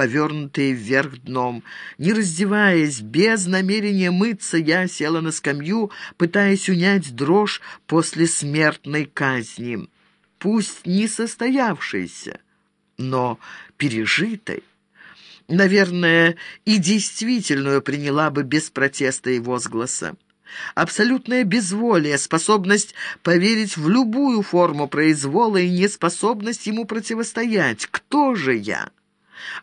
повернутые вверх дном. Не раздеваясь, без намерения мыться, я села на скамью, пытаясь унять дрожь после смертной казни. Пусть не состоявшейся, но пережитой. Наверное, и действительную приняла бы без протеста и возгласа. Абсолютное безволие, способность поверить в любую форму произвола и неспособность ему противостоять. Кто же я?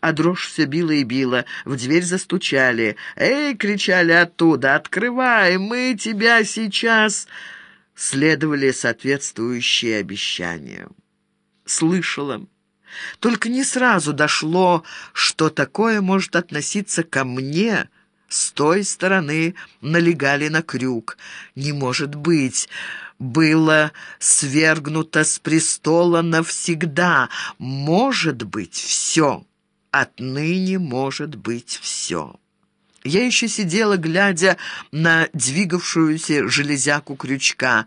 А дрожь все била и била. В дверь застучали. «Эй!» — кричали оттуда. «Открывай! Мы тебя сейчас...» Следовали соответствующие обещания. Слышала. Только не сразу дошло, что такое может относиться ко мне — с той стороны налегали на крюк. Не может быть, было свергнуто с престола навсегда. Может быть, все. Отныне может быть все. Я еще сидела, глядя на двигавшуюся железяку крючка.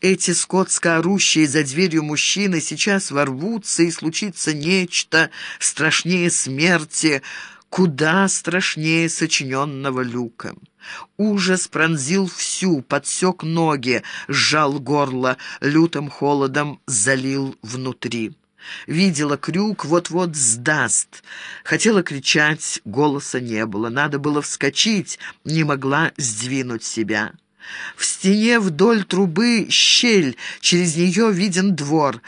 Эти скотско орущие за дверью мужчины сейчас ворвутся, и случится нечто страшнее смерти — куда страшнее сочиненного люка. Ужас пронзил всю, подсек ноги, сжал горло, лютым холодом залил внутри. Видела, крюк вот-вот сдаст. Хотела кричать, голоса не было. Надо было вскочить, не могла сдвинуть себя. В стене вдоль трубы щель, через нее виден двор.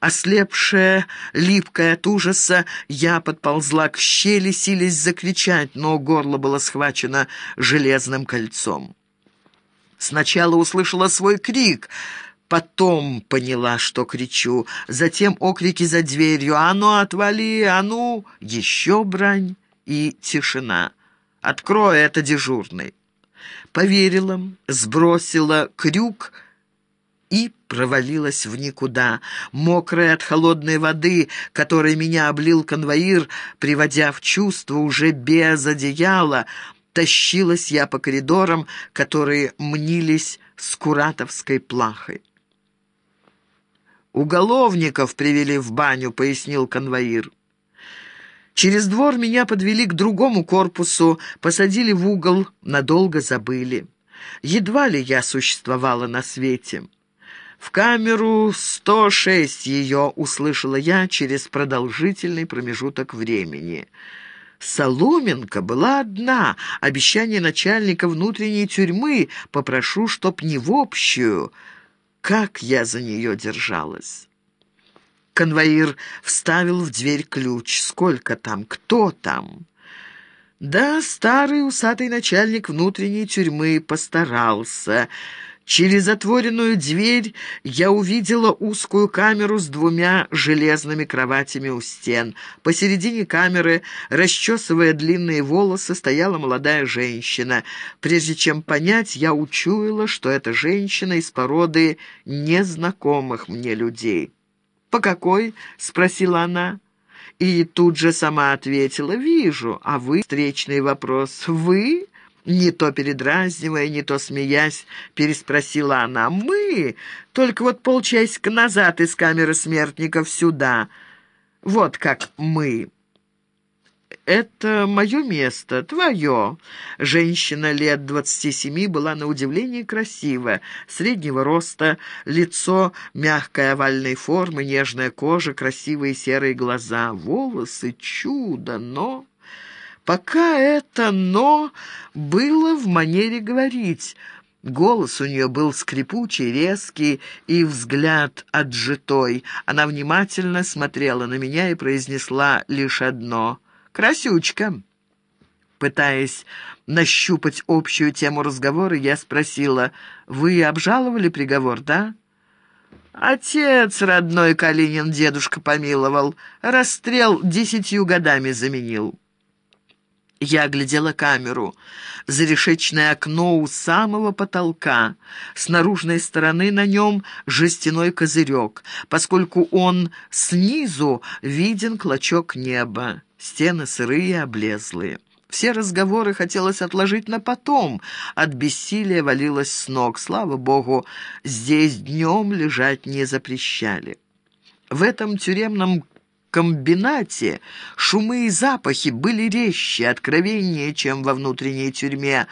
Ослепшая, липкая от ужаса, я подползла к щели, силясь закричать, но горло было схвачено железным кольцом. Сначала услышала свой крик, потом поняла, что кричу, затем окрики за дверью «А ну, отвали! А ну!» Еще брань и тишина. «Открой, это дежурный!» Поверила, сбросила крюк — и провалилась в никуда. Мокрая от холодной воды, которой меня облил конвоир, приводя в чувство уже без одеяла, тащилась я по коридорам, которые мнились скуратовской плахой. «Уголовников привели в баню», — пояснил конвоир. Через двор меня подвели к другому корпусу, посадили в угол, надолго забыли. Едва ли я существовала на свете. В камеру 106 ее услышала я через продолжительный промежуток времени. Соломенка была одна. Обещание начальника внутренней тюрьмы «попрошу, чтоб не в общую». Как я за нее держалась! Конвоир вставил в дверь ключ. Сколько там? Кто там? Да, старый усатый начальник внутренней тюрьмы постарался. Через отворенную дверь я увидела узкую камеру с двумя железными кроватями у стен. Посередине камеры, расчесывая длинные волосы, стояла молодая женщина. Прежде чем понять, я учуяла, что это женщина из породы незнакомых мне людей. «По какой?» — спросила она. И тут же сама ответила «Вижу». «А вы?» — встречный вопрос. «Вы?» Не то передразнивая, не то смеясь, переспросила она. «Мы? Только вот полчасика назад из камеры смертников сюда. Вот как мы». «Это мое место, твое». Женщина лет двадцати семи была на удивление красива, среднего роста, лицо мягкой овальной формы, нежная кожа, красивые серые глаза, волосы, чудо, но... Пока это «но» было в манере говорить. Голос у нее был скрипучий, резкий и взгляд отжитой. Она внимательно смотрела на меня и произнесла лишь одно «Красючка». Пытаясь нащупать общую тему разговора, я спросила, «Вы обжаловали приговор, да?» «Отец родной Калинин дедушка помиловал, расстрел десятью годами заменил». Я оглядела камеру. Зарешечное окно у самого потолка. С наружной стороны на нем жестяной козырек, поскольку он снизу виден клочок неба. Стены сырые, облезлые. Все разговоры хотелось отложить на потом. От бессилия валилось с ног. Слава богу, здесь днем лежать не запрещали. В этом тюремном комбинате шумы и запахи были резче, откровеннее, чем во внутренней тюрьме,